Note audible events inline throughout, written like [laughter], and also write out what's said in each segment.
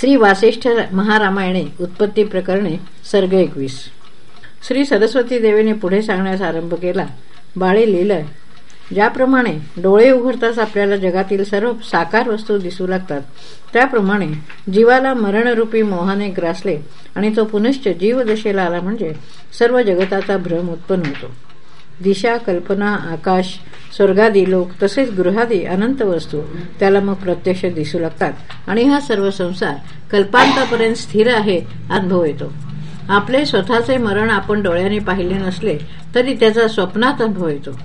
श्री वासिष्ठ महारामायणे उत्पत्ती प्रकरणे सर्ग एकवीस. श्री सरस्वती देवीने पुढे सांगण्यास आरंभ केला. बाळे लिहिलंय ज्याप्रमाणे डोळे उघडताच आपल्याला जगातील सर्व साकार वस्तू दिसू लागतात. त्याप्रमाणे जीवाला मरणरूपी मोहाने ग्रासले आणि तो पुनश्च जीवदशेला आला म्हणजे सर्व जगताचा भ्रम उत्पन्न होतो. दिशा कल्पना आकाश स्वर्गादी लोक तसेच गृहादी अनंत वस्तू त्याला मग प्रत्यक्ष दिसू लागतात. आणि हा सर्व संसार कल्पांतापर्यंत स्थिर आहे अनुभव येतो. आपले स्वतःचे मरण आपण डोळ्याने पाहिले नसले तरी त्याचा स्वप्नात अनुभव येतो.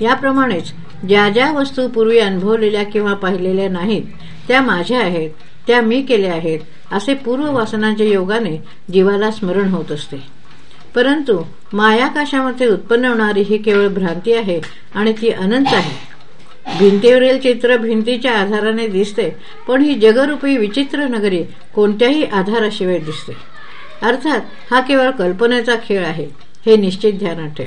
याप्रमाणेच ज्या ज्या वस्तू पूर्वी अनुभवलेल्या किंवा पाहिलेल्या नाहीत त्या माझ्या आहेत त्या मी केल्या आहेत असे पूर्व वासनांच्या योगाने जीवाला स्मरण होत असते. परंतु मायाकाशामध्ये उत्पन्न होणारी ही केवळ भ्रांती आहे आणि ती अनंत आहे. भिंतीवरील चित्र भिंतीच्या आधाराने दिसते पण ही जगरूपी विचित्र नगरी कोणत्याही आधाराशिवाय दिसते. अर्थात हा केवळ कल्पनेचा खेळ आहे हे निश्चित ध्यानात ठेव.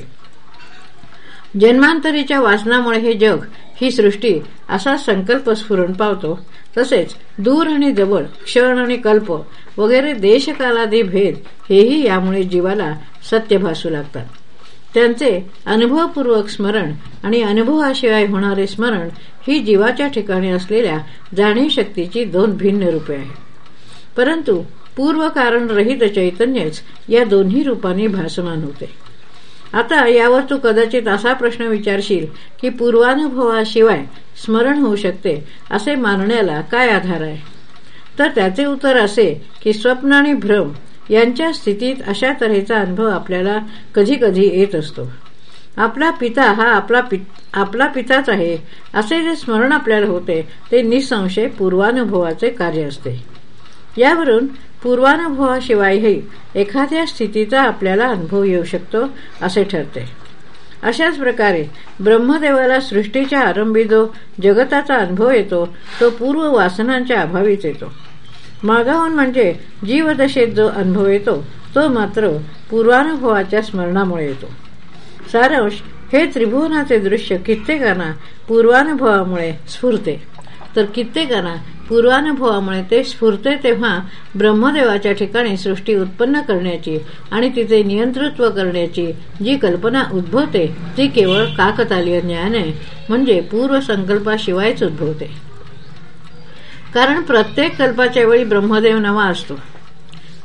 जन्मांतरीच्या वाचनामुळे हे जग ही सृष्टी असा संकल्प स्फुरण पावतो. तसेच दूर आणि जवळ क्षण आणि कल्प वगैरे देशकालादी भेद हेही यामुळे जीवाला सत्य भासू लागतात. त्यांचे अनुभवपूर्वक स्मरण आणि अनुभवाशिवाय होणारे स्मरण ही जीवाच्या ठिकाणी असलेल्या जाणीव शक्तीची दोन भिन्न रूपे आहेत. परंतु पूर्व कारण रहित चैतन्यच या दोन्ही रूपांनी भासमान होते. आता यावर तू कदाचित असा प्रश्न विचारशील की पूर्वानुभवाशिवाय स्मरण होऊ शकते असे मानण्याला काय आधार आहे? तर त्याचे उत्तर असे की स्वप्न आणि भ्रम यांच्या स्थितीत अशा तऱ्हेचा अनुभव आपल्याला कधी कधी येत असतो. आपला पिता हा आपला आपला पिताच आहे असे जे स्मरण आपल्याला होते ते निसंशय पूर्वानुभवाचे कार्य असते. यावरून पूर्वानुभवाशिवायही एखाद्या स्थितीचा आपल्याला अनुभव येऊ शकतो असे ठरते. अशाच प्रकारे ब्रह्मदेवाला सृष्टीच्या आरंभी जो जगताचा अनुभव येतो तो पूर्व वासनांच्या अभावीच येतो. मागाहून म्हणजे जीवदशेत जो अनुभव येतो तो मात्र पूर्वानुभवाच्या स्मरणामुळे येतो. सारांश हे त्रिभुवनाचे दृश्य कित्येकांना पूर्वानुभवामुळे स्फुरते. तर कित्येकांना पूर्वानुभवामुळे ते स्फुरते तेव्हा ब्रह्मदेवाच्या ठिकाणी सृष्टी उत्पन्न करण्याची आणि तिचे नियंतृत्व करण्याची जी कल्पना उद्भवते ती केवळ काकतालीय ज्ञाने म्हणजे पूर्वसंकल्पाशिवायच उद्भवते. कारण प्रत्येक कल्पाच्या वेळी ब्रह्मदेव नवा असतो.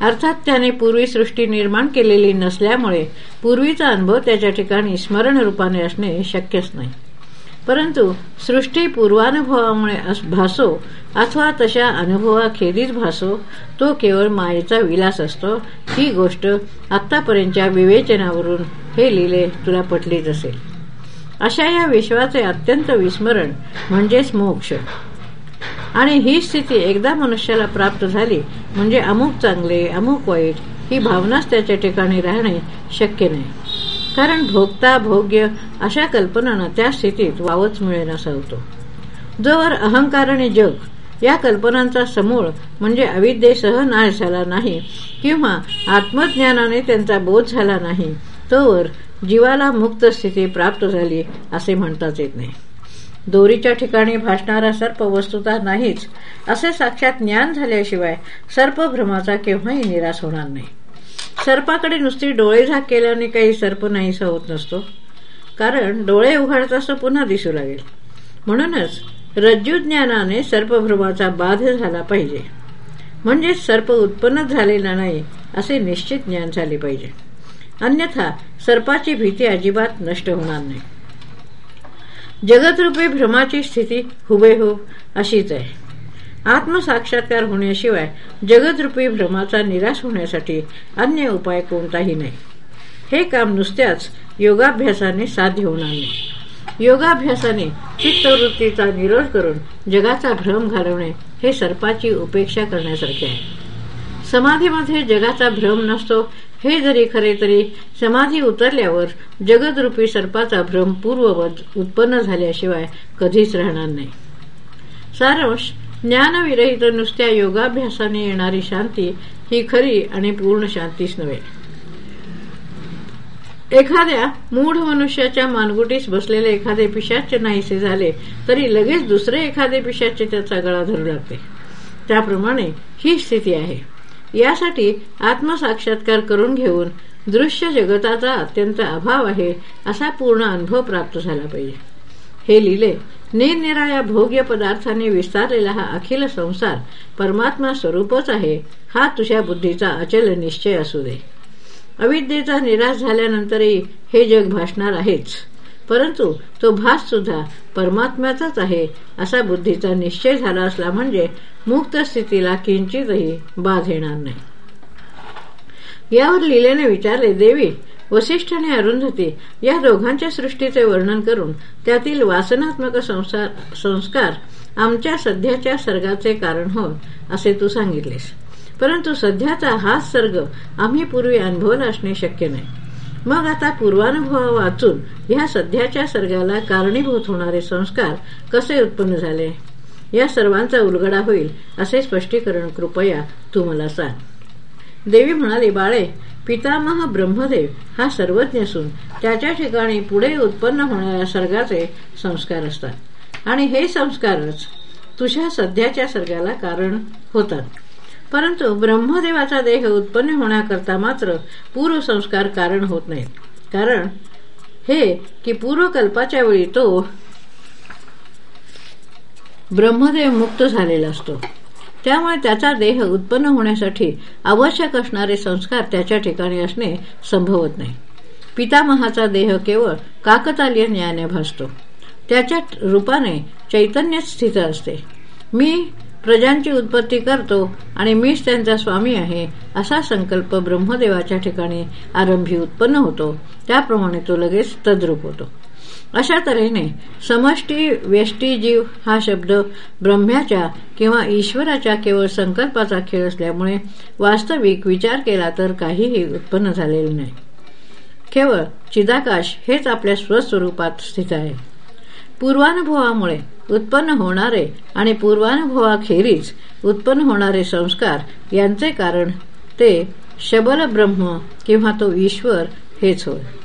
अर्थात त्याने पूर्वी सृष्टी निर्माण केलेली नसल्यामुळे पूर्वीचा अनुभव त्याच्या ठिकाणी स्मरण रूपाने असणे शक्यच नाही. परंतु सृष्टी पूर्वानुभवामुळे भासो अथवा तशा अनुभवाखेरीज भासो तो केवळ मायेचा विलास असतो. ही गोष्ट आतापर्यंतच्या विवेचनावरून हे लिहिले तुला पटलीच असेल. अशा या विश्वाचे अत्यंत विस्मरण म्हणजेच मोक्ष. आणि ही स्थिती एकदा मनुष्याला प्राप्त झाली म्हणजे अमुक चांगले अमुक वाईट ही भावनाच त्याच्या ठिकाणी राहणे शक्य नाही. कारण भोगता भोग्य अशा कल्पनांना त्या स्थितीत वावच मिळेनासा होतो जोवर अहंकार आणि जग या कल्पनांचा समूळ म्हणजे अविद्येसह नाश झाला नाही किंवा आत्मज्ञानाने त्यांचा बोध झाला नाही तोवर जीवाला मुक्त स्थिती प्राप्त झाली असे म्हणताच येत नाही. दोरीच्या ठिकाणी भासणारा सर्प वस्तुता नाहीच असे साक्षात ज्ञान झाल्याशिवाय सर्पभ्रमाचा केव्हाही निराश होणार नाही. सर्पाकडे नुसती डोळे झाक केल्याने काही सर्प नाहीसा होत नसतो. कारण डोळे उघडताच पुन्हा दिसू लागेल. म्हणूनच रज्जुज्ञानाने सर्पभ्रमाचा बाध झाला पाहिजे. म्हणजे सर्प उत्पन्नच झालेला नाही असे निश्चित ज्ञान झाले पाहिजे. अन्यथा सर्पाची भीती अजिबात नष्ट होणार नाही. जगतरूपे भ्रमाची स्थिती हुबेहूब अशीच आहे. आत्मसाक्षात्कार होण्याशिवाय जगदरूपी भ्रमाचा निराश होण्यासाठी अन्य उपाय कोणताही नाही. हे काम नुसत्याच योगाभ्यासाने साध्य होणार नाही. योगाभ्यासाने चित्तवृत्तीचा निरोध करून जगाचा भ्रम घालवणे हे सर्पाची उपेक्षा करण्यासारखे आहे. समाधीमध्ये जगाचा भ्रम नसतो हे जरी खरे तरी समाधी उतरल्यावर जगदरूपी सर्पाचा भ्रम पूर्ववत उत्पन्न झाल्याशिवाय कधीच राहणार नाही. सारांश ज्ञानविरहित नुसत्या योगाभ्यासाने येणारी शांती ही खरी आणि पूर्ण शांतीच नव्हे. एखाद्या मूढ मनुष्याच्या मानगुटीस बसलेले एखादे पिशाचे नाहीसे झाले तरी लगेच दुसरे एखादे पिशाचे त्याचा गळा धरू लागते. त्याप्रमाणे ही स्थिती आहे. यासाठी आत्मसाक्षात्कार करून घेऊन दृश्य जगताचा अत्यंत अभाव आहे असा पूर्ण अनुभव प्राप्त झाला पाहिजे. हे लिहिले निरनिराळ्या भोग्य पदार्थांनी विस्तारलेला हा अखिल संसार परमात्मा स्वरूपच आहे हा तुझ्या बुद्धीचा अचल निश्चय असू दे. अविद्येचा निराश झाल्यानंतरही हे जग भासणार आहेच परंतु तो भास सुद्धा परमात्म्याचाच आहे असा बुद्धीचा निश्चय झाला असला म्हणजे मुक्त स्थितीला किंचितही बाध येणार नाही. यावर लिलेने विचारले देवी वसिष्ठ आणि अरुंधती या दोघांच्या सृष्टीचे वर्णन करून त्यातील वासनात्मक संस्कार आमच्या सध्याच्या सर्गाचे कारण हो असे तू सांगितलेस. परंतु सध्याचा हाच सर्ग आम्ही पूर्वी अनुभवला असणे शक्य नाही. मग आता पूर्वानुभव वाचून ह्या सध्याच्या सर्गाला कारणीभूत होणारे संस्कार कसे उत्पन्न झाले? या सर्वांचा उलगडा होईल असे स्पष्टीकरण कृपया तू मला सांग. देवी म्हणाली बाळे पितामह ब्रह्मदेव हा सर्वज्ञ असून त्याच्या ठिकाणी पुढे उत्पन्न होणाऱ्या सर्गाचे संस्कार असतात. आणि हे संस्कारच तुझ्या सध्याच्या सर्गाला कारण होतात. परंतु ब्रह्मदेवाचा देह उत्पन्न होण्याकरता मात्र पूर्वसंस्कार कारण होत नाहीत. कारण हे की पूर्वकल्पाच्या वेळी तो ब्रह्मदेव मुक्त झालेला असतो. त्यामुळे त्याचा देह उत्पन्न होण्यासाठी आवश्यक असणारे संस्कार त्याच्या ठिकाणी असणे संभवत नाही. पितामहाचा देह केवळ काकतालीय न्यायाने भासतो. त्याच्या रूपाने चैतन्य स्थित असते. मी प्रजांची उत्पत्ती करतो आणि मीच त्यांचा स्वामी आहे असा संकल्प ब्रह्मदेवाच्या ठिकाणी आरंभी उत्पन्न होतो. त्याप्रमाणे तो लगेच तद्रूप होतो. अशा तऱ्हेने समष्टी व्यष्टी जीव हा शब्द ब्रह्म्याच्या किंवा ईश्वराच्या केवळ संकल्पाचा खेळ असल्यामुळे वास्तविक विचार केला तर काहीही उत्पन्न झालेले नाही. केवळ चिदाकाश हेच आपल्या स्वस्वरूपात स्थित आहे. पूर्वानुभवामुळे उत्पन्न होणारे आणि पूर्वानुभवाखेरीज उत्पन्न होणारे संस्कार यांचे कारण ते शबल ब्रह्म किंवा तो ईश्वर हेच होय.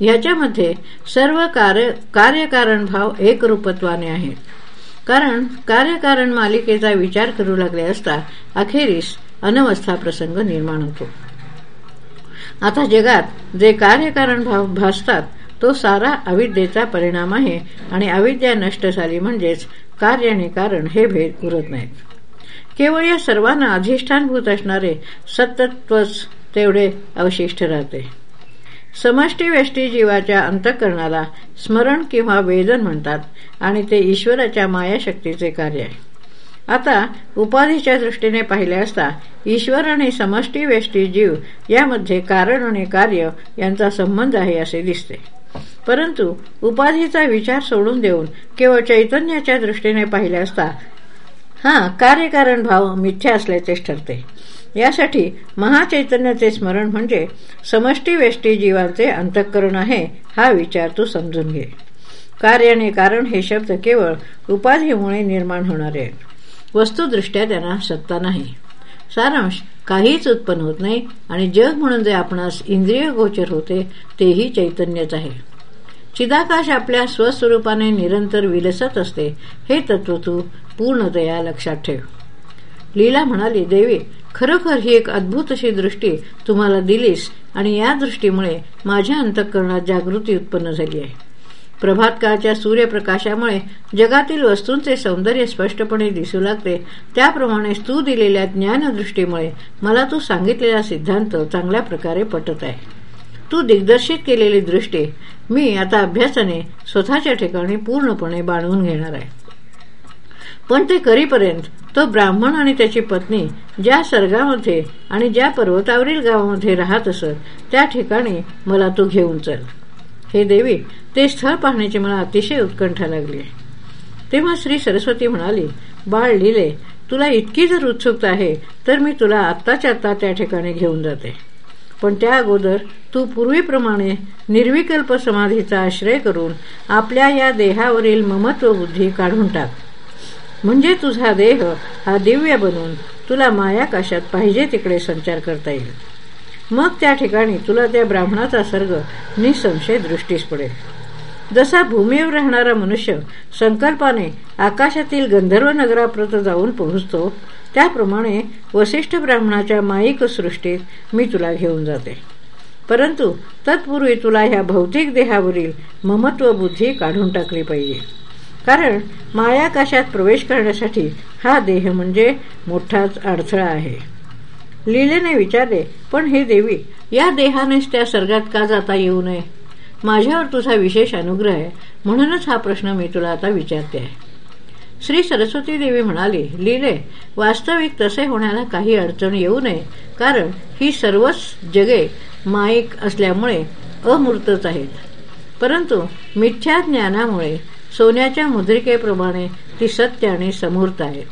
ह्याच्यामध्ये सर्व कार्य कार्यकारण भाव एकरूपत्वाने आहे कारण कार्यकारण मालिकेचा विचार करू लागले असता अखेरीस अनवस्था प्रसंग निर्माण होतो. आता जगात जे कार्यकारण भाव भासतात तो सारा अविद्येचा परिणाम आहे आणि अविद्या नष्ट झाली म्हणजेच कार्य आणि कारण हे भेद उरत नाहीत. केवळ या सर्वांना अधिष्ठानभूत असणारे सतत्वच तेवढे अवशिष्ट राहते. समष्टी वेष्टी जीवाच्या अंतकरणाला स्मरण किंवा वेदन म्हणतात आणि ते ईश्वराच्या मायाशक्तीचे कार्य आहे. आता उपाधीच्या दृष्टीने पाहिले असता ईश्वर आणि समष्टी वेष्टी जीव यामध्ये कारण आणि कार्य यांचा संबंध आहे असे दिसते. परंतु उपाधीचा विचार सोडून देऊन केवळ चैतन्याच्या दृष्टीने पाहिले असता हा कार्यकारण भाव मिथ्या असल्याचेच ठरते. यासाठी महाचैतन्याचे स्मरण म्हणजे समष्टी वेष्टी जीवांचे अंतःकरण आहे हा विचार तू समजून घे. कार्य आणि कारण हे शब्द केवळ उपाधीमुळे निर्माण होणारे आहेत. वस्तुदृष्ट्या त्यांना सत्ता नाही. सारांश काहीच उत्पन्न होत नाही आणि जग म्हणून जे आपणास इंद्रिय गोचर होते तेही चैतन्यच आहे. चिदाकाश आपल्या स्वस्वरूपाने निरंतर विलसत असते हे तत्व तू पूर्णतया लक्षात ठेव. लीला म्हणाली देवी खरोखर ही एक अद्भुत अशी दृष्टी तुम्हाला दिलीस आणि या दृष्टीमुळे माझ्या अंतःकरणात जागृती उत्पन्न झाली आहे. प्रभातकाळच्या सूर्यप्रकाशामुळे जगातील वस्तूंचे सौंदर्य स्पष्टपणे दिसू लागते. त्याप्रमाणे तू दिलेल्या ज्ञानदृष्टीमुळे मला तू सांगितलेला सिद्धांत चांगल्या प्रकारे पटत आहे. तू दिग्दर्शित केलेली दृष्टी मी आता अभ्यासाने स्वतःच्या ठिकाणी पूर्णपणे बांधून घेणार आहे. पण ते करीपर्यंत तो ब्राह्मण आणि त्याची पत्नी ज्या सर्गामध्ये आणि ज्या पर्वतावरील गावामध्ये राहत असत त्या ठिकाणी मला तू घेऊन चल. हे देवी ते स्थळ पाहण्याची मला अतिशय उत्कंठा लागली. तेव्हा श्री सरस्वती म्हणाली बाळ लिले तुला इतकी जर उत्सुकता आहे तर मी तुला आत्ताच्या आत्ता त्या ठिकाणी घेऊन जाते. पण त्या अगोदर तू पूर्वीप्रमाणे निर्विकल्प समाधीचा आश्रय करून आपल्या या देहावरील ममत्व बुद्धी काढून टाक. म्हणजे तुझा देह हा दिव्य बनून तुला मायाकाशात पाहिजे तिकडे संचार करता येईल. मग त्या ठिकाणी तुला त्या ब्राह्मणाचा सर्ग निसंशय दृष्टीस पडेल. जसा भूमीवर राहणारा मनुष्य संकल्पाने आकाशातील गंधर्व नगराप्रत जाऊन पोहोचतो त्याप्रमाणे वसिष्ठ ब्राह्मणाच्या माईक सृष्टीत मी तुला घेऊन जाते. परंतु तत्पूर्वी तुला ह्या भौतिक देहावरील ममत्व बुद्धी काढून टाकली पाहिजे. कारण मायाकाशात प्रवेश करण्यासाठी हा देह म्हणजे मोठाच अडथळा आहे. लीलेने विचारले पण हे देवी या देहानेच त्या सर्गात का जाता येऊ नये? माझ्यावर तुझा विशेष अनुग्रह आहे म्हणूनच हा प्रश्न मी तुला आता विचारते. आहे श्री सरस्वती देवी म्हणाली लिले वास्तविक तसे होण्याला काही अडचण येऊ नये कारण ही सर्वच जगे माईक असल्यामुळे अमूर्तच आहेत. परंतु मिथ्या ज्ञानामुळे सोन्याच्या मुद्रिकेप्रमाणे ती सत्य आणि समूर्त आहेत.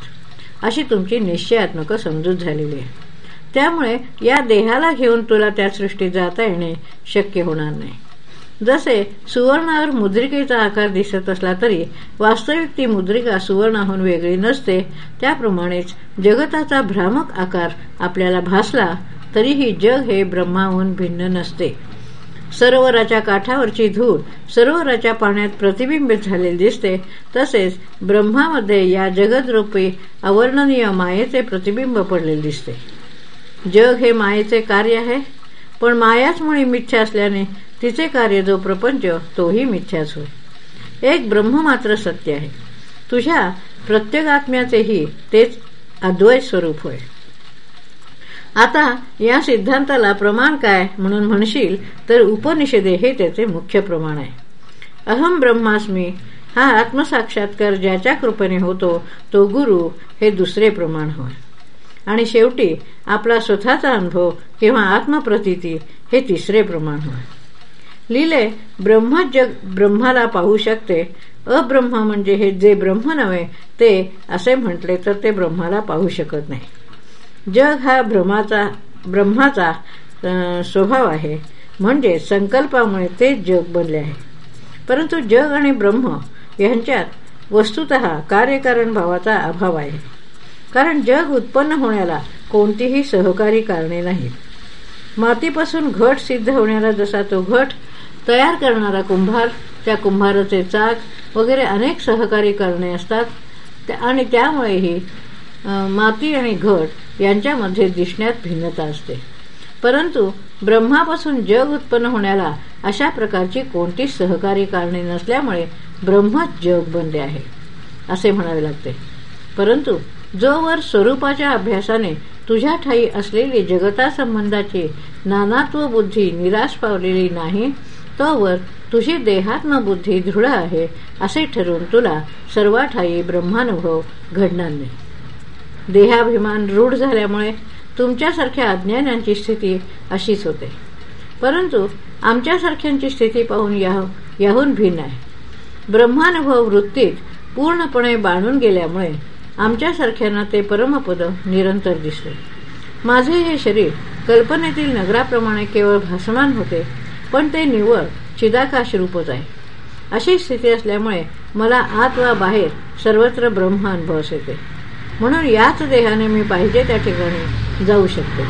अशी तुमची निश्चयात्मक समजूत झालेली आहे. त्यामुळे या देहाला घेऊन तुला त्या सृष्टीत जाता येणे शक्य होणार नाही. जसे सुवर्णावर मुद्रिकेचा आकार दिसत असला तरी वास्तविक ती मुद्रिका सुवर्णाहून वेगळी नसते. त्याप्रमाणेच जगताचा भ्रामक आकार आपल्याला भासला तरीही जग हे ब्रह्माहून भिन्न नसते. सरोवराच्या काठावरची धूळ सरोवराच्या पाण्यात प्रतिबिंबित झालेली दिसते. तसेच ब्रह्मामध्ये या जगदरूपी अवर्णनीय मायेचे प्रतिबिंब पडलेले दिसते. जग हे मायेचे कार्य आहे पण मायाच मुळी मिथ्या असल्याने तिचे कार्य जो प्रपंच तोही मिथ्याच होय. एक ब्रह्म मात्र सत्य आहे. तुझ्या प्रत्येकात्म्याचेही तेच अद्वैत स्वरूप होय. आता या सिद्धांताला प्रमाण काय म्हणून म्हणशील तर उपनिषदे हे त्याचे मुख्य प्रमाण आहे. अहम ब्रह्मास्मी हा आत्मसाक्षात्कार ज्याच्या कृपेने होतो तो गुरु हे दुसरे प्रमाण होय. आणि शेवटी आपला स्वतःचा अनुभव किंवा आत्मप्रतीती हे तिसरे प्रमाण होय. लिहिले ब्रह्म जग ब्रह्माला पाहू शकते. अब्रह्म म्हणजे हे जे ब्रह्म नव्हे ते असे म्हटले तर ते ब्रह्माला पाहू शकत नाही. जग हा भ्रमाचा ब्रह्माचा स्वभाव आहे. म्हणजे संकल्पामुळे तेच जग बनले आहे. परंतु जग आणि ब्रह्म यांच्यात वस्तुत कार्यकारण भावाचा अभाव आहे. कारण जग उत्पन्न होण्याला कोणतीही सहकारी कारणे नाहीत. मातीपासून घट सिद्ध होण्याला जसा तो घट तयार करणारा कुंभार त्या कुंभाराचे चाक वगैरे अनेक सहकारी करणे असतात. आणि त्यामुळेही माती आणि घट यांच्यामध्ये दिसण्यात भिन्नता असते. परंतु ब्रह्मापासून जग उत्पन्न होण्याला अशा प्रकारची कोणतीच सहकारी कारणे नसल्यामुळे ब्रह्मच जग बनले आहे असे म्हणावे लागते. परंतु जोवर स्वरूपाच्या अभ्यासाने तुझ्या ठाई असलेली जगतासंबंधाची नानात्व बुद्धी निराश पावलेली नाही तोवर तुझी देहात्म बुद्धी दृढ आहे असे ठरून तुला सर्वाठाई ब्रह्मानुभव घडणार नाही. देहाभिमान रूढ झाल्यामुळे तुमच्यासारख्या अज्ञानांची स्थिती अशीच होते. परंतु आमच्यासारख्यांची स्थिती पाहून याहून भिन्न आहे. ब्रह्मानुभव वृत्तीत पूर्णपणे बांधून गेल्यामुळे आमच्यासारख्यांना ते परमपद निरंतर दिसते माझे हे शरीर कल्पनेतील नगराप्रमाणे केवळ भासमान होते पण ते निवळ चिदाकाश रूपच आहे. अशी स्थिती असल्यामुळे मला आत वा बाहेर सर्वत्र ब्रह्म अनुभवस येते. म्हणून याच देहाने मी पाहिजे त्या ठिकाणी जाऊ शकतो.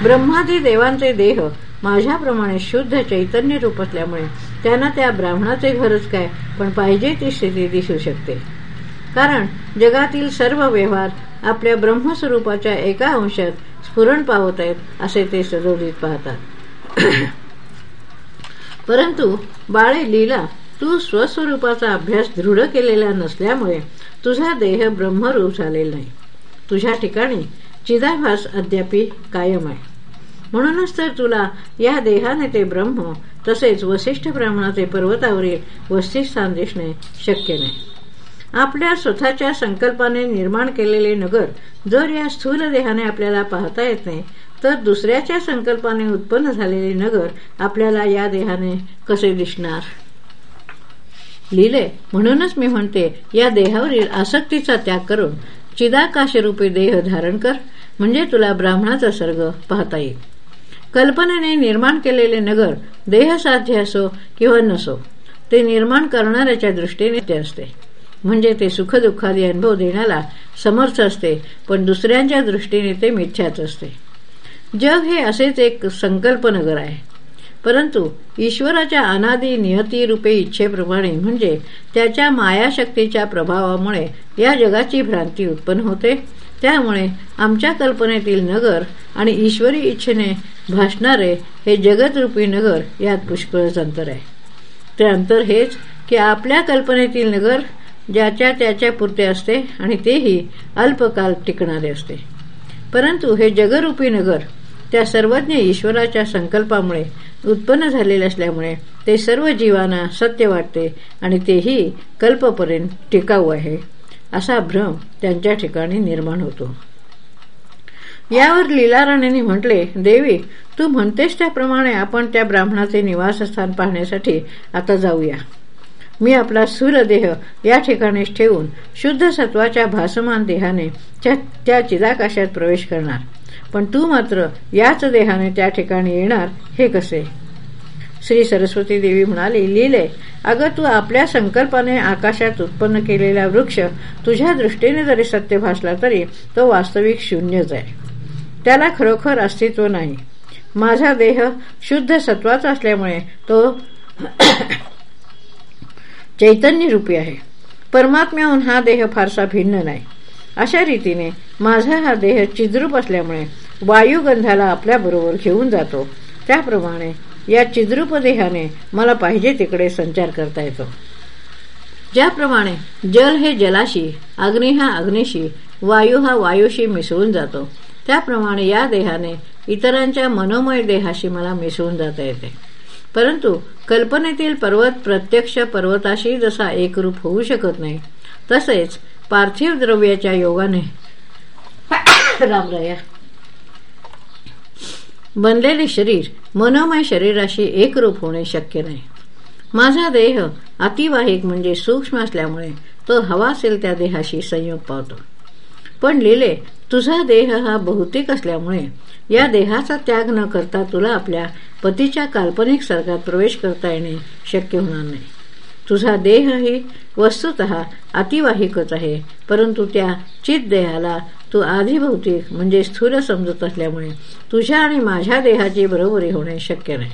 ब्रह्मादी देवांचे देह माझ्याप्रमाणे शुद्ध चैतन्य रूप असल्यामुळे त्यांना त्या ब्राह्मणाचे घरच काय पण पाहिजे ती स्थिती दिसू शकते. कारण जगातील सर्व व्यवहार आपल्या ब्रह्मस्वरूपाच्या एका अंशात स्फुरण पावत आहेत असे ते सदोदित पाहतात. [coughs] परंतु बाळे लीला तू स्वस्वरूपाचा अभ्यास दृढ केलेला नसल्यामुळे तुझा देह ब्रह्मरूप झालेला नाही तुझ्या ठिकाणी चिदाभास अद्यापी कायम आहे. म्हणूनच तर तुला या देहाने ते ब्रह्म तसेच वसिष्ठ ब्राह्मणाचे पर्वतावरील वस्तीस्थान दिसणे शक्य नाही. आपल्या स्वतःच्या संकल्पाने निर्माण केलेले नगर जर या स्थूल देहाने आपल्याला पाहता येत नाही तर दुसऱ्याच्या संकल्पाने उत्पन्न झालेले नगर आपल्याला या देहाने कसे दिसणार? लिहिले. म्हणूनच मी म्हणते या देहावरील आसक्तीचा त्याग करून चिदाकाशरूपी देह धारण कर म्हणजे तुला ब्राह्मणाचा सर्ग पाहता येईल. कल्पनेने निर्माण केलेले नगर देहसाध्य असो किंवा नसो ते निर्माण करणाऱ्याच्या दृष्टीने ते असते. म्हणजे ते सुखदुःखादी अनुभव देण्याला समर्थ असते पण दुसऱ्यांच्या दृष्टीने ते मिथ्याच असते. जग हे असेच एक संकल्पनगर आहे. परंतु ईश्वराच्या अनादी नियती रूपे इच्छेप्रमाणे म्हणजे त्याच्या मायाशक्तीच्या प्रभावामुळे या जगाची भ्रांती उत्पन्न होते. त्यामुळे आमच्या कल्पनेतील नगर आणि ईश्वरी इच्छेने भासणारे हे जगतरूपी नगर यात पुष्कळच अंतर आहे. ते अंतर हेच की आपल्या कल्पनेतील नगर ज्याच्या त्याच्या पुरते असते आणि तेही अल्पकाल टिकणारे असते. परंतु हे जगरूपी नगर त्या सर्वज्ञ ईश्वराच्या संकल्पामुळे उत्पन्न झालेले असल्यामुळे ते सर्व जीवांना सत्य वाटते आणि तेही कल्पपर्यंत टिकाऊ आहे. असा भ्रम त्यांच्या ठिकाणी निर्माण होतो. यावर लीलाराणींनी म्हटले देवी तू म्हणतेस त्याप्रमाणे आपण त्या ब्राह्मणाचे निवासस्थान पाहण्यासाठी आता जाऊया. मी आपला सूरदेह या ठिकाणीच ठेवून शुद्ध सत्वाच्या भासमान देहाने त्या चिदाकाशात प्रवेश करणार. पण तू मात्र याच देहाने त्या ठिकाणी येणार हे कसे? श्री सरस्वती देवी म्हणाली लिहिले अगं तू आपल्या संकल्पाने आकाशात उत्पन्न केलेला वृक्ष तुझ्या दृष्टीने जरी सत्य भासला तरी तो वास्तविक शून्यच आहे. त्याला खरोखर अस्तित्व नाही. माझा देह शुद्ध सत्वाचा असल्यामुळे तो चैतन्य रूपी आहे. परमात्म्याहून हा देह फारसा भिन्न नाही. अशा रीतीने माझा हा देह चिद्रूप असल्यामुळे वायुगंधाला आपल्याबरोबर घेऊन जातो. त्याप्रमाणे या चिद्रूप देहाने मला पाहिजे तिकडे संचार करता येतो. ज्याप्रमाणे जल हे जलाशी अग्नी हा अग्निशी वायू हा वायूशी मिसळून जातो. त्याप्रमाणे या देहाने इतरांच्या मनोमय देहाशी मला मिसळून जाता येते. परंतु कल्पनेतील पर्वत प्रत्यक्ष पर्वताशी जसा एकरूप होऊ शकत नाही तसेच पार्थिव द्रव्याच्या योगाने. रामराया बनलेले शरीर मनोमय शरीराशी एकरूप होणे शक्य नाही. माझा देह अतिवाहिक म्हणजे सूक्ष्म असल्यामुळे तो हवा असेल त्या देहाशी संयोग पावतो. पण लिले तुझा देह हा बहुतेक असल्यामुळे या देहाचा त्याग न करता तुला आपल्या पतीच्या काल्पनिक सर्गात प्रवेश करता येणे शक्य होणार नाही. तुझा देह ही वस्तुत अतिवाहिकच आहे. परंतु त्या चित देहाला तू आधीभौतिक म्हणजे स्थूल समजत असल्यामुळे तुझ्या आणि माझ्या देहाची बरोबरी होणे शक्य नाही.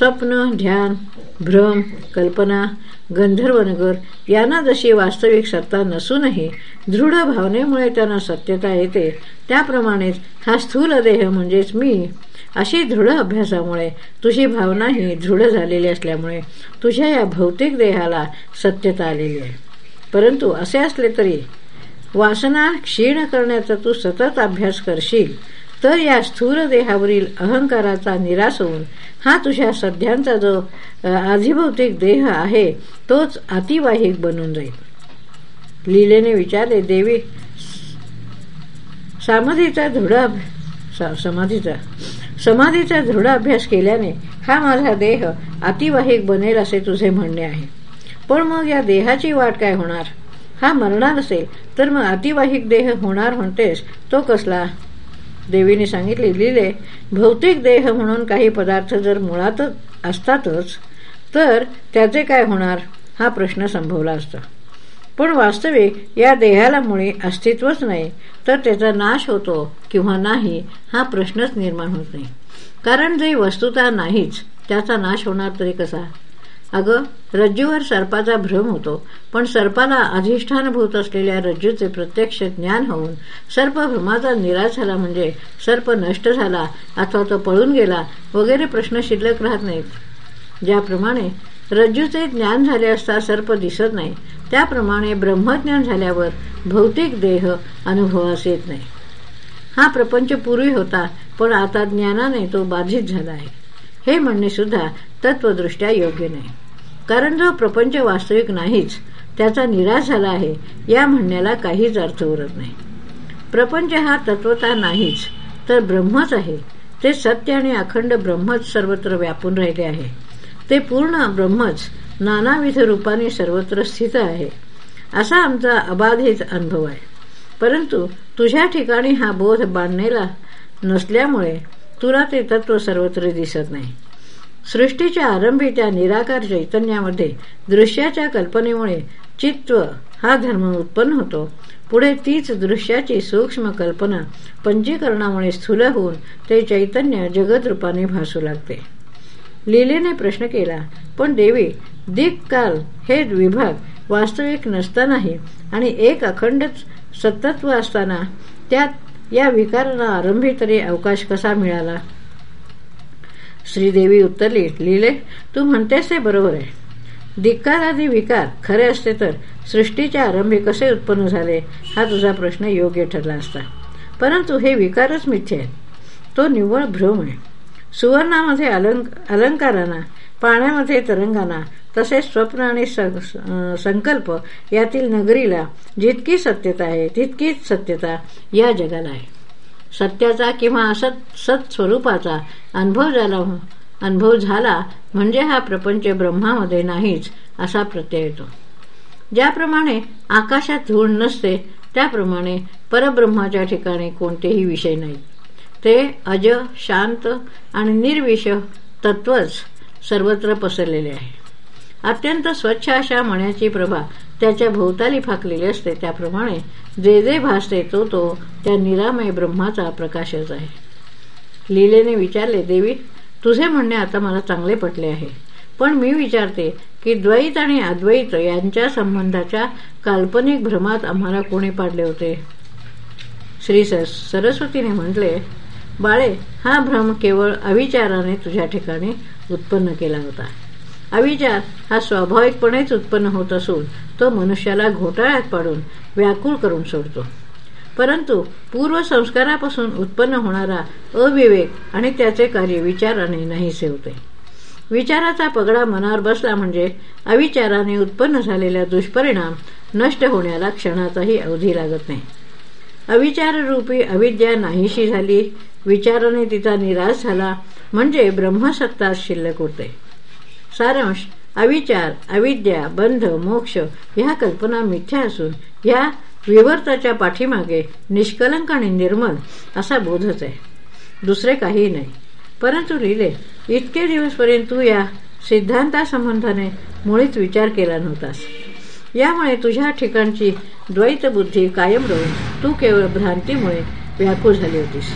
स्वप्न ध्यान भ्रम कल्पना गंधर्वनगर यांना जशी वास्तविक सत्ता नसूनही दृढ भावनेमुळे त्यांना सत्यता येते त्याप्रमाणेच हा स्थूल देह म्हणजेच मी अशी दृढ अभ्यासामुळे तुझी भावनाही दृढ झालेली असल्यामुळे तुझ्या या भौतिक देहाला सत्यता आलेली आहे. परंतु असे असले तरी वासना क्षीण करण्याचा तू सतत अभ्यास करशील तर या स्थूल देहावरील अहंकाराचा निराश होऊन हा तुझ्या सध्यांचा जो आधिभौतिक देह आहे तोच अतिवाहिक बनून जाईल. लीलेने विचारले देवी समाधीचा दृढ समाधीचा समाधीचा दृढ अभ्यास केल्याने हा माझा देह अतिवाहिक बनेल असे तुझे म्हणणे आहे. पण मग या देहाची वाट काय होणार? हा मरणार असेल तर मग अतिवाहिक देह होणार म्हणतेस तो कसला? देवीने सांगितले लिहिले भौतिक देह म्हणून काही पदार्थ जर मुळातच असतातच तर त्याचे काय होणार? हा प्रश्न संभवला असता. पण वास्तविक या देहाला मुळे अस्तित्वच नाही तर त्याचा नाश होतो किंवा नाही हा प्रश्नच निर्माण होत नाही. कारण जे वस्तुता नाहीच त्याचा नाश होणार तरी कसा? अगं रज्जूवर सर्पाचा भ्रम होतो पण सर्पाला अधिष्ठानभूत असलेल्या रज्जूचे प्रत्यक्ष ज्ञान होऊन सर्प भ्रमाचा निराश झाला म्हणजे सर्प नष्ट झाला अथवा तो पळून गेला वगैरे प्रश्न शिल्लक राहत नाहीत. ज्याप्रमाणे रज्जूचे ज्ञान झाले असता सर्प दिसत नाही त्याप्रमाणे ब्रह्मज्ञान झाल्यावर भौतिक देह अनुभवास येत नाही. हा प्रपंच पूर्वी होता पण आता ज्ञानाने तो बाधित झाला आहे. हे म्हणणे सुद्धा तत्वदृष्ट्या योग्य नाही. कारण जो प्रपंच वास्तविक नाहीच त्याचा निराश झाला आहे या म्हणण्याला काहीच अर्थ उरत नाही. प्रपंच हा तत्वता नाहीच तर ब्रह्मच आहे. ते सत्य आणि अखंड ब्रह्मच सर्वत्र व्यापून राहिले आहे. ते पूर्ण ब्रह्मच नानाविध रूपाने सर्वत्र स्थित आहे. असा आमचा अबाधित अनुभव आहे. परंतु तुझ्या ठिकाणी हा बोध बांधलेला नसल्यामुळे तुला ते तत्व सर्वत्र दिसत नाही. सृष्टीच्या आरंभी त्या निराकार चैतन्यामध्ये दृश्याच्या कल्पनेमुळे चित्व हा धर्म उत्पन्न होतो. पुढे तीच दृश्याची सूक्ष्म कल्पना पंचीकरणामुळे स्थूल होऊन ते चैतन्य जगत भासू लागते. लिलेने प्रश्न केला पण देवी दिक काल हे विभाग वास्तविक नसतानाही आणि एक अखंड सतत्व असताना त्यात या विकारांना आरंभी तरी अवकाश कसा मिळाला? श्रीदेवी उत्तरली लिहिले तू म्हणतेस ते बरोबर आहे. धिक्कारादी विकार खरे असते तर सृष्टीच्या आरंभी कसे उत्पन्न झाले हा तुझा प्रश्न योग्य ठरला असता. परंतु हे विकारच मिथ्य आहेत तो निव्वळ भ्रम आहे. सुवर्णामध्ये अलंक अलंकारांना पाण्यामध्ये तरंगांना तसेच स्वप्न आणि संकल्प यातील नगरीला जितकी सत्यता आहे तितकीच सत्यता या जगाला आहे. सत्याचा किंवा असत सत स्वरूपाचा अनुभव झाला अनुभव झाला म्हणजे हा प्रपंच ब्रह्मामध्ये नाहीच असा प्रत्यय येतो. ज्याप्रमाणे आकाशात धूळ नसते त्याप्रमाणे परब्रह्माच्या ठिकाणी कोणतेही विषय नाही. ते अज शांत आणि निर्विष तत्वच सर्वत्र पसरलेले आहे. अत्यंत स्वच्छ अशा मण्याची प्रभा त्याच्या भोवताली फाकलेली असते त्याप्रमाणे जे जे भासते तो तो त्या निरामय ब्रह्माचा प्रकाशच आहे. लीलेने विचारले देवी तुझे म्हणणे आता मला चांगले पटले आहे. पण मी विचारते की द्वैत आणि अद्वैत यांच्या संबंधाच्या काल्पनिक भ्रमात आम्हाला कोणी पाडले होते? श्री सरस्वतीने म्हटले बाळे हा भ्रम केवळ अविचाराने तुझ्या ठिकाणी उत्पन्न केला होता. अविचार हा स्वाभाविकपणेच उत्पन्न होत असून तो मनुष्याला घोटाळ्यात पाडून व्याकुळ करून सोडतो. परंतु पूर्वसंस्कारापासून उत्पन्न होणारा अविवेक आणि त्याचे कार्य विचाराने नाहीसे होते विचाराचा पगडा मनावर बसला म्हणजे अविचाराने उत्पन्न झालेला दुष्परिणाम नष्ट होण्याला क्षणाचाही अवधी लागत नाही. अविचाररूपी अविद्या नाहीशी झाली विचाराने तिचा निराश झाला म्हणजे ब्रह्मसत्ता शिल्लक होते सारांश अविचार अविद्या बंध मोक्ष ह्या कल्पना मिथ्या असून ह्या विवर्ताच्या पाठीमागे निष्कलंक आणि निर्मल असा बोधच आहे. दुसरे काहीही नाही. परंतु लिहिले इतके दिवसपर्यंत तू या सिद्धांतासंबंधाने मुळीच विचार केला नव्हतास. यामुळे तुझ्या ठिकाणची द्वैत बुद्धी कायम राहून तू केवळ भ्रांतीमुळे व्याकुळ झाली होतीस.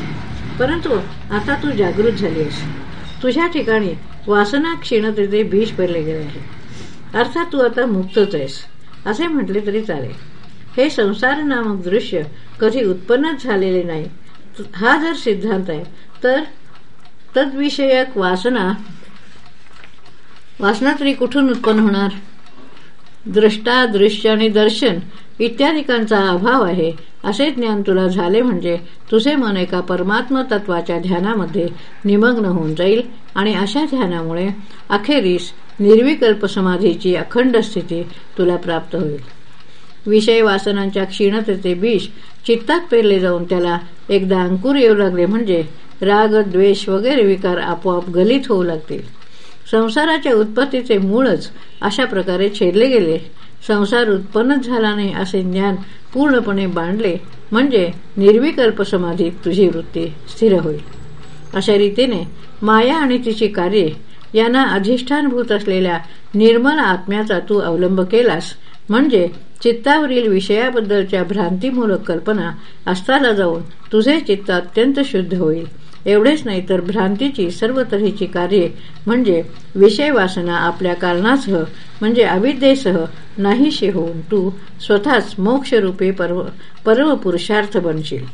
परंतु आता तू जागृत झाली आहेस. तुझ्या ठिकाणी वासना क्षीणतेचे बीज पेरले गेले आहे. अर्थात तू आता मुक्तच आहेस. असे म्हटले तरी चालेल. हे संसार नामक दृश्य कधी उत्पन्नच झालेले नाही. हा जर सिद्धांत आहे तर तद्विषयक वासना वासना तरी कुठून उत्पन्न होणार? द्रष्टा दृश्य आणि दर्शन इत्यादिकांचा अभाव आहे. असे ज्ञान तुला झाले म्हणजे तुझे मन एका परमात्म तत्वाच्या ध्यानामध्ये निमग्न होऊन जाईल आणि अशा ध्यानामुळे अखेरीस निर्विकल्प समाधीची अखंड स्थिती तुला प्राप्त होईल. विषय वासनांच्या क्षीणतेचे बीज चित्तात पेरले जाऊन त्याला एकदा अंकुर येऊ लागले म्हणजे राग द्वेष वगैरे विकार आपोआप गलित होऊ लागतील. संसाराच्या उत्पत्तीचे मूळच अशा प्रकारे छेदले गेले. संसार उत्पन्नच झाला नाही असे ज्ञान पूर्णपणे बांधले म्हणजे निर्विकल्प समाधीत तुझी वृत्ती स्थिर होईल. अशा रीतीने माया आणि तिची कार्ये यांना अधिष्ठानभूत असलेल्या निर्मल आत्म्याचा तू अवलंब केलास म्हणजे चित्तावरील विषयाबद्दलच्या भ्रांतीमूलक कल्पना अस्ताला जाऊन तुझे चित्त अत्यंत शुद्ध होईल. एवढेच नाही तर भ्रांतीची सर्व तऱ्हेची कार्ये म्हणजे विषय वासना आपल्या कारणासह म्हणजे अविद्येसह नाहीशी होऊन तू स्वतःच मोक्षरूपे पर्व पर्व पुरुषार्थ बनशील.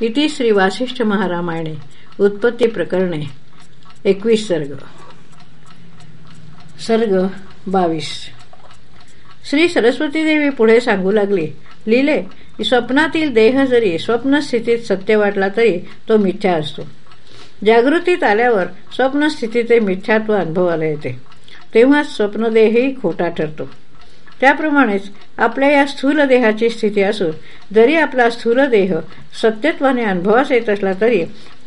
इति श्री वासिष्ठ महारामायणे उत्पत्ती प्रकरणे एकवीस सर्ग. सर्ग बावीस. श्री सरस्वती देवी पुढे सांगू लागली लिहिले स्वप्नातील देह जरी स्वप्नस्थितीत सत्य वाटला तरी तो मिथ्या असतो. जागृतीत आल्यावर स्वप्नस्थितीचे मिथ्यात्व अनुभवाला येते. तेव्हाच स्वप्नदेहही खोटा ठरतो. त्याप्रमाणेच आपल्या या स्थूल देहाची स्थिती असून जरी आपला स्थूल देह सत्यत्वाने अनुभवास येत असला तरी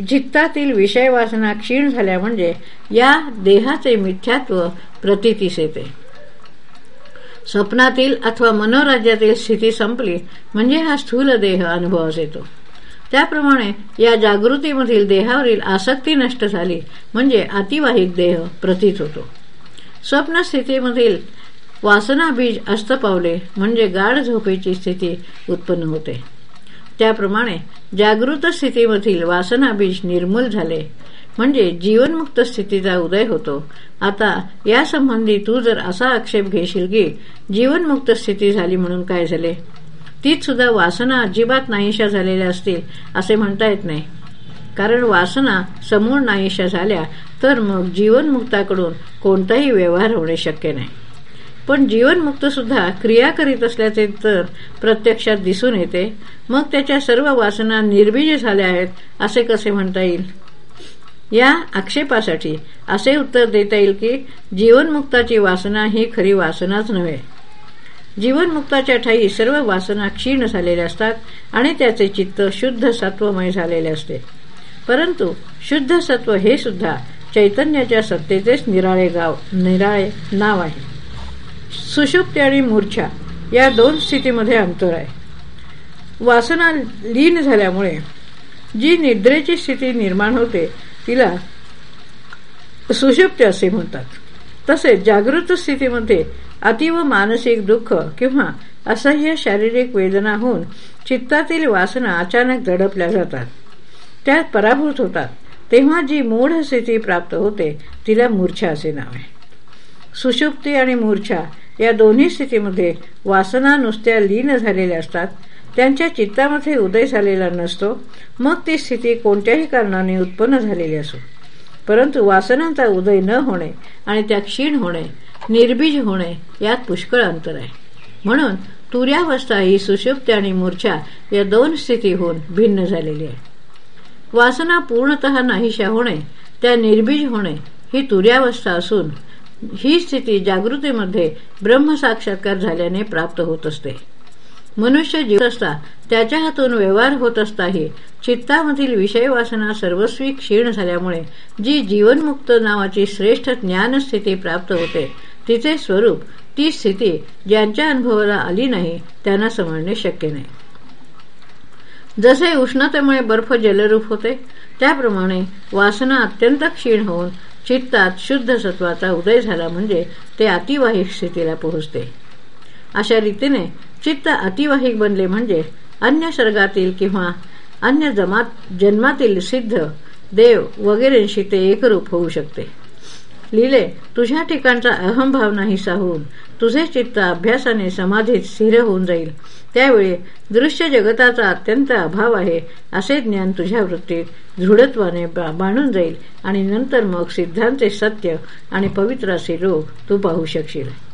चित्तातील विषय वासना क्षीण झाल्या म्हणजे या देहाचे मिथ्यात्व प्रतीतीस येते. स्वप्नातील अथवा मनोराज्यातील स्थिती संपली म्हणजे हा स्थूल देह अनुभवास येतो. त्याप्रमाणे या जागृतीमधील देहावरील आसक्ती नष्ट झाली म्हणजे अतिवाहिक देह प्रतीत होतो. स्वप्न स्थितीमधील वासना बीज अस्त पावले म्हणजे गाढ झोपेची स्थिती उत्पन्न होते. त्याप्रमाणे जागृत स्थितीमधील वासना बीज निर्मूल झाले म्हणजे जीवनमुक्त स्थितीचा उदय होतो. आता यासंबंधी तू जर असा आक्षेप घेशील की जीवनमुक्त स्थिती झाली म्हणून काय झाले? तीच सुद्धा वासना अजिबात नाहीशा झालेल्या असतील असे म्हणता येत नाही. कारण वासना समूळ नाहीशा झाल्या तर मग जीवनमुक्ताकडून कोणताही व्यवहार होणे शक्य नाही. पण जीवनमुक्त सुद्धा क्रिया करीत असल्याचे तर प्रत्यक्षात दिसून येते. मग त्याच्या सर्व वासना निर्बीज झाल्या आहेत असे कसे म्हणता येईल? या आक्षेपासाठी असे उत्तर देता येईल की जीवनमुक्ताची वासना ही खरी वासनाच नव्हे. जीवनमुक्ताच्या ठाई सर्व वासना क्षीण झालेल्या असतात आणि त्याचे चित्त शुद्ध सत्वमय झालेले असते. परंतु शुद्ध सत्व हे सुद्धा चैतन्याच्या सत्तेचेच निराळे गाव निराळे नाव आहे. सुषुप्ती आणि मूर्छा या दोन स्थितीमध्ये अंतर आहे. वासना लीन झाल्यामुळे जी निद्रेची स्थिती निर्माण होते तिला सुषुप्ती असे म्हणतात. तसेच जागृत स्थितीमध्ये अतिव मानसिक दुःख किंवा असह्य शारीरिक वेदना होऊन चित्तातील वासना अचानक दडपल्या जातात. त्यात पराभूत होतात. तेव्हा जी मूढ स्थिती प्राप्त होते तिला मूर्छा असे नाव आहे. सुषुप्ती आणि मूर्छा या दोन्ही स्थितीमध्ये वासना नुसत्या लीन झालेल्या असतात त्यांच्या चित्तामध्ये उदय झालेला नसतो मग ती स्थिती कोणत्याही कारणाने उत्पन्न झालेली असो. परंतु वासनांचा उदय न होणे आणि त्या क्षीण होणे निर्बीज होणे यात पुष्कळ अंतर आहे. म्हणून तुर्यावस्था ही सुषुप्त आणि मूर्छा या दोन स्थितीहून भिन्न झालेली आहे. वासना पूर्णत नाहीशा होणे त्या निर्बीज होणे ही तुर्यावस्था असून ही स्थिती जागृतीमध्ये ब्रह्मसाक्षात्कार झाल्याने प्राप्त होत असते. मनुष्य जीव असता त्याच्या हातून व्यवहार होत असताही चित्तामधील विषय वासना सर्वस्वी क्षीण झाल्यामुळे जी जीवनमुक्त नावाची श्रेष्ठ ज्ञानस्थिती प्राप्त होते तिचे स्वरूप ती स्थिती ज्यांच्या अनुभवाला आली नाही त्यांना समजणे शक्य नाही. जसे उष्णतेमुळे बर्फ जलरूप होते त्याप्रमाणे वासना अत्यंत क्षीण होऊन चित्तात शुद्ध सत्वाचा उदय झाला म्हणजे ते अतिवाहिक स्थितीला पोहोचते. अशा रीतीने चित्त अतिवाहिक बनले म्हणजे अन्य सर्गातील किंवा अन्य जमात जन्मातील सिद्ध देव वगैरेंशी ते एकरूप होऊ शकते. लिहिले तुझ्या ठिकाणचा अहमभाव नाही साहून तुझे चित्त अभ्यासाने समाधीत स्थिर होऊन जाईल. त्यावेळी दृश्य जगताचा अत्यंत अभाव आहे असे ज्ञान तुझ्या वृत्तीत दृढत्वाने बांधून जाईल आणि नंतर मग सिद्धांचे सत्य आणि पवित्र असे रोग तू पाहू शकशील.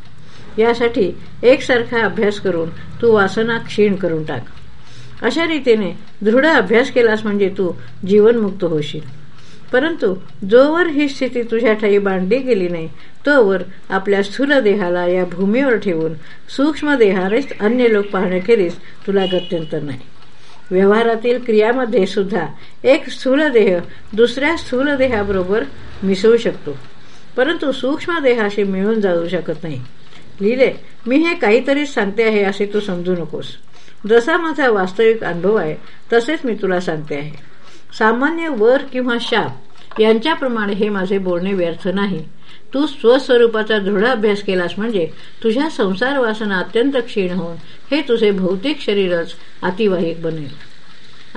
यासाठी एकसारखा अभ्यास करून तू वासना क्षीण करून टाक. अशा रीतीने दृढ अभ्यास केलास म्हणजे तू जीवनमुक्त होशील. परंतु जोवर ही स्थिती तुझ्या ठाई बांधली गेली नाही तोवर आपल्या स्थूल देहाला या भूमीवर ठेवून सूक्ष्म देहारेच अन्य लोक पाहण्याखेरीज तुला गत्यंतर नाही. व्यवहारातील क्रियामध्ये सुद्धा एक स्थूल देह दुसऱ्या स्थूल देहाबरोबर मिसळू शकतो. परंतु सूक्ष्म देहाशी मिळून जाऊ शकत नाही. लिहिले मी हे काहीतरी सांगते आहे असे तू समजू नकोस. जसा माझा वास्तविक अनुभव आहे तसेच मी तुला सांगते आहे. सामान्य वर किंवा शाप यांच्याप्रमाणे हे माझे बोलणे व्यर्थ नाही. तू स्वस्वरूपाचा दृढ अभ्यास केलास म्हणजे तुझ्या संसार वासना अत्यंत क्षीण होऊन हे तुझे भौतिक शरीरच अतिवाहिक बनेल.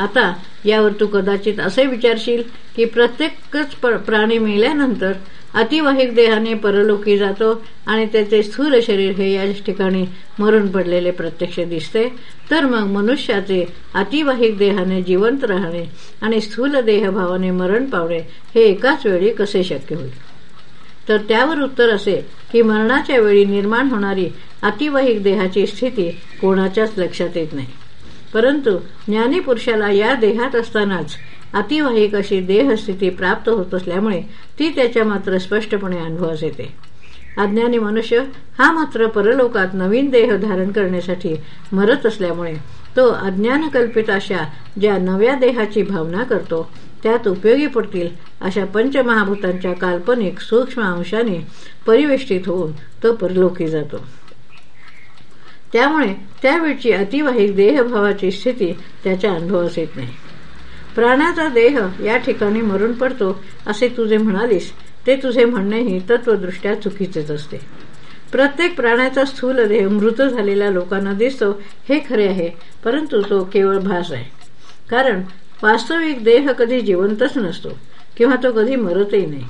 आता यावर तू कदाचित असे विचारशील की प्रत्येकच प्राणी मेल्यानंतर अतिवाहिक देहाने परलोकी जातो आणि त्याचे स्थूल शरीर हे याच ठिकाणी मरण पडलेले प्रत्यक्ष दिसते. तर मग मनुष्याचे अतिवाहिक देहाने जिवंत राहणे आणि स्थूल देहभावाने मरण पावणे हे एकाच वेळी कसे शक्य होईल? तर त्यावर उत्तर असे की मरणाच्या वेळी निर्माण होणारी अतिवाहिक देहाची स्थिती कोणाच्याच लक्षात येत नाही. परंतु ज्ञानीपुरुषाला या देहात असतानाच अतिवाहिक अशी देहस्थिती प्राप्त होत असल्यामुळे ती त्याच्या मात्र स्पष्टपणे अनुभवास येते. अज्ञानी मनुष्य हा मात्र परलोकात नवीन देह धारण करण्यासाठी मरत असल्यामुळे तो अज्ञानकल्पित अशा ज्या नव्या देहाची भावना करतो त्यात उपयोगी पडतील अशा पंचमहाभूतांच्या काल्पनिक सूक्ष्म अंशाने परिवेष्टित होऊन तो परलोकी जातो. त्यामुळे त्यावेळची अतिवाहिक देहभावाची स्थिती त्याच्या अनुभवास येत नाही प्राणाचा देह या ठिकाणी मरून पडतो असे तुझे म्हणालीस ते तुझे म्हणणेही तत्वदृष्ट्या चुकीचेच असते. प्रत्येक प्राण्याचा स्थूल देह मृत झालेल्या लोकांना दिसतो हे खरे आहे परंतु तो केवळ भास आहे. कारण वास्तविक देह कधी जिवंतच नसतो किंवा तो कधी मरतही नाही.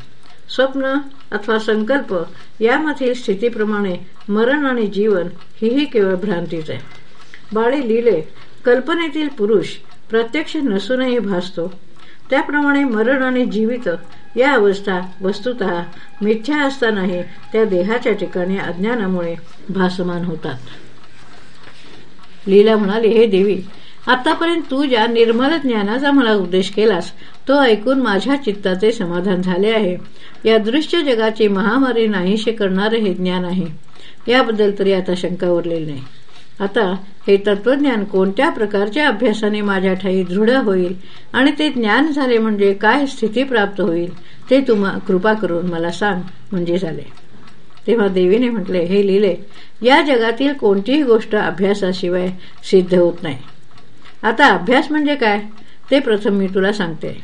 स्वप्न अथवा संकल्प यामधील स्थितीप्रमाणे मरण आणि जीवन हीही केवळ भ्रांतीच आहे. बाळे लिहिले कल्पनेतील पुरुष प्रत्यक्ष नसूनही भासतो. त्याप्रमाणे मरण आणि जीवित या अवस्था वस्तुत मिथ्या असतानाही त्या देहाच्या ठिकाणी अज्ञानामुळे भासमान होतात. लीला म्हणाली हे देवी आतापर्यंत तू ज्या निर्मल ज्ञानाचा मला उपदेश केलास तो ऐकून माझ्या चित्ताचे समाधान झाले आहे. या दृश्य जगाची महामारी नाहीशी करणारे हे ज्ञान आहे. याबद्दल तरी आता शंका उरलेली नाही. आता हे तत्वज्ञान कोणत्या प्रकारच्या अभ्यासाने माझ्या ठाई दृढ होईल आणि ते ज्ञान झाले म्हणजे काय स्थिती प्राप्त होईल ते तुम्हा कृपा करून मला सांग म्हणजे झाले. तेव्हा देवीने म्हटले हे लिहिले या जगातील कोणतीही गोष्ट अभ्यासाशिवाय सिद्ध होत नाही. आता अभ्यास म्हणजे काय? ते प्रथम मी तुला सांगते.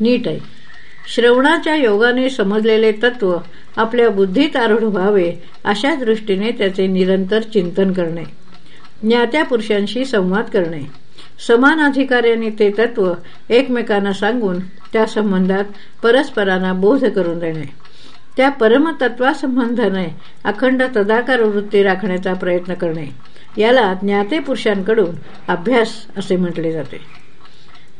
नीट आहे श्रवणाच्या योगाने समजलेले तत्व आपल्या बुद्धीत आरूढ व्हावे अशा दृष्टीने त्याचे निरंतर चिंतन करणे. ज्ञात्या पुरुषांशी संवाद करणे. समान अधिकाऱ्यांनी ते तत्व एकमेकांना सांगून त्या संबंधात परस्परांना बोध करून देणे. त्या परमतत्वासंबंधाने अखंड तदाकार वृत्ती राखण्याचा प्रयत्न करणे. याला ज्ञाते पुरुषांकडून अभ्यास असे म्हटले जाते.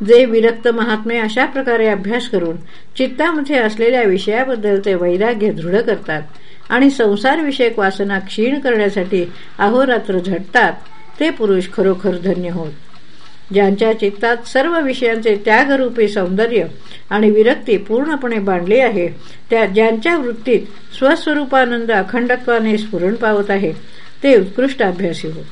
जे विरक्त महात्मे अशा प्रकारे अभ्यास करून चित्तामध्ये असलेल्या विषयाबद्दल ते वैराग्य दृढ करतात आणि संसारविषयक वासना क्षीण करण्यासाठी अहोरात्र झटतात ते पुरुष खरोखर धन्य होत. ज्यांच्या चित्तात सर्व विषयांचे त्यागरूपी सौंदर्य आणि विरक्ती पूर्णपणे बांधली आहे त्या ज्यांच्या वृत्तीत स्वस्वरूपानंद अखंडत्वाने स्फुरण पावत आहे ते उत्कृष्ट अभ्यासी होत.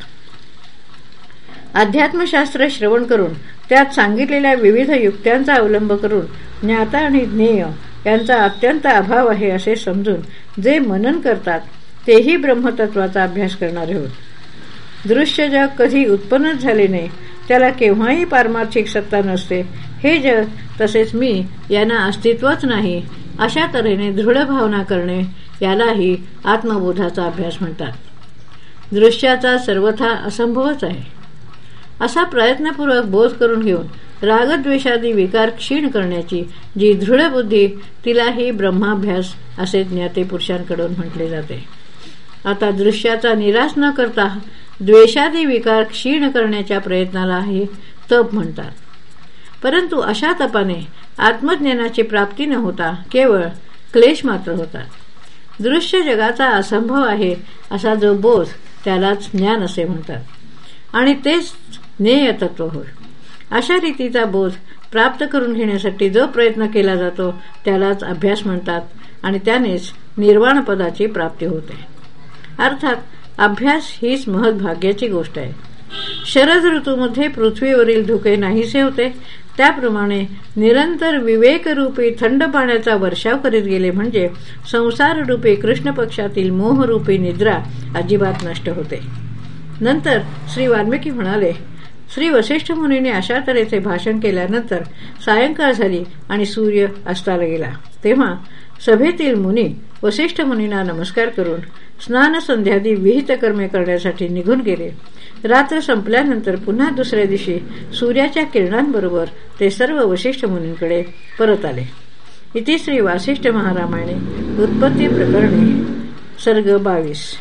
अध्यात्मशास्त्र श्रवण करून त्यात सांगितलेल्या विविध युक्त्यांचा अवलंब करून ज्ञाता आणि ज्ञेय यांचा अत्यंत अभाव आहे असे समजून जे मनन करतात तेही ब्रह्मतत्वाचा अभ्यास करणारे होत. दृश्य जग कधी उत्पन्नच झाले नाही त्याला केव्हाही पारमार्थिक सत्ता नसते हे जग तसेच मी यांना अस्तित्वच नाही अशा तऱ्हेने दृढ भावना करणे यालाही आत्मबोधाचा अभ्यास म्हणतात. दृश्याचा सर्वथा असंभवच आहे. असा प्रयत्नपूर्वक बोध करून घेऊन रागद्वेषादी विकार क्षीण करण्याची जी दृढ बुद्धी तिलाही ब्रह्माभ्यास असे ज्ञाते पुरुषांकडून म्हटले जाते. आता दृश्याचा निराश न करता द्वेषादी विकार क्षीण करण्याच्या प्रयत्नालाही तप म्हणतात. परंतु अशा तपाने आत्मज्ञानाची प्राप्ती न होता केवळ क्लेश मात्र होतात. दृश्य जगाचा असंभव आहे असा जो बोध त्यालाच ज्ञान असे म्हणतात. आणि तेच ज्ञेय तत्व होय. अशा रीतीचा बोध प्राप्त करून घेण्यासाठी जो प्रयत्न केला जातो त्यालाच अभ्यास म्हणतात आणि त्यानेच निर्वाण पदाची प्राप्ती होते. अर्थात अभ्यास हीच महत्भाग्याची गोष्ट आहे. शरद ऋतूमध्ये पृथ्वीवरील धुके नाहीसे होते त्याप्रमाणे निरंतर विवेकरूपी थंड पाण्याचा वर्षाव करीत गेले म्हणजे संसाररूपी कृष्ण पक्षातील मोहरूपी निद्रा अजिबात नष्ट होते. नंतर श्री वाल्मिकी म्हणाले श्री वशिष्ठ मुनीने अशा तऱ्हेचे भाषण केल्यानंतर सायंकाळ झाली आणि सूर्य अस्ताला गेला. तेव्हा सभेतील मुनी वशिष्ठ मुनींना नमस्कार करून स्नान संध्यादी विहित कर्मे करण्यासाठी निघून गेले. रात्र संपल्यानंतर पुन्हा दुसऱ्या दिवशी सूर्याच्या किरणांबरोबर ते सर्व वशिष्ठ मुनींकडे परत आले. इथे श्री वासिष्ठ महारामाने उत्पत्ती प्रकरणे सर्ग बावीस.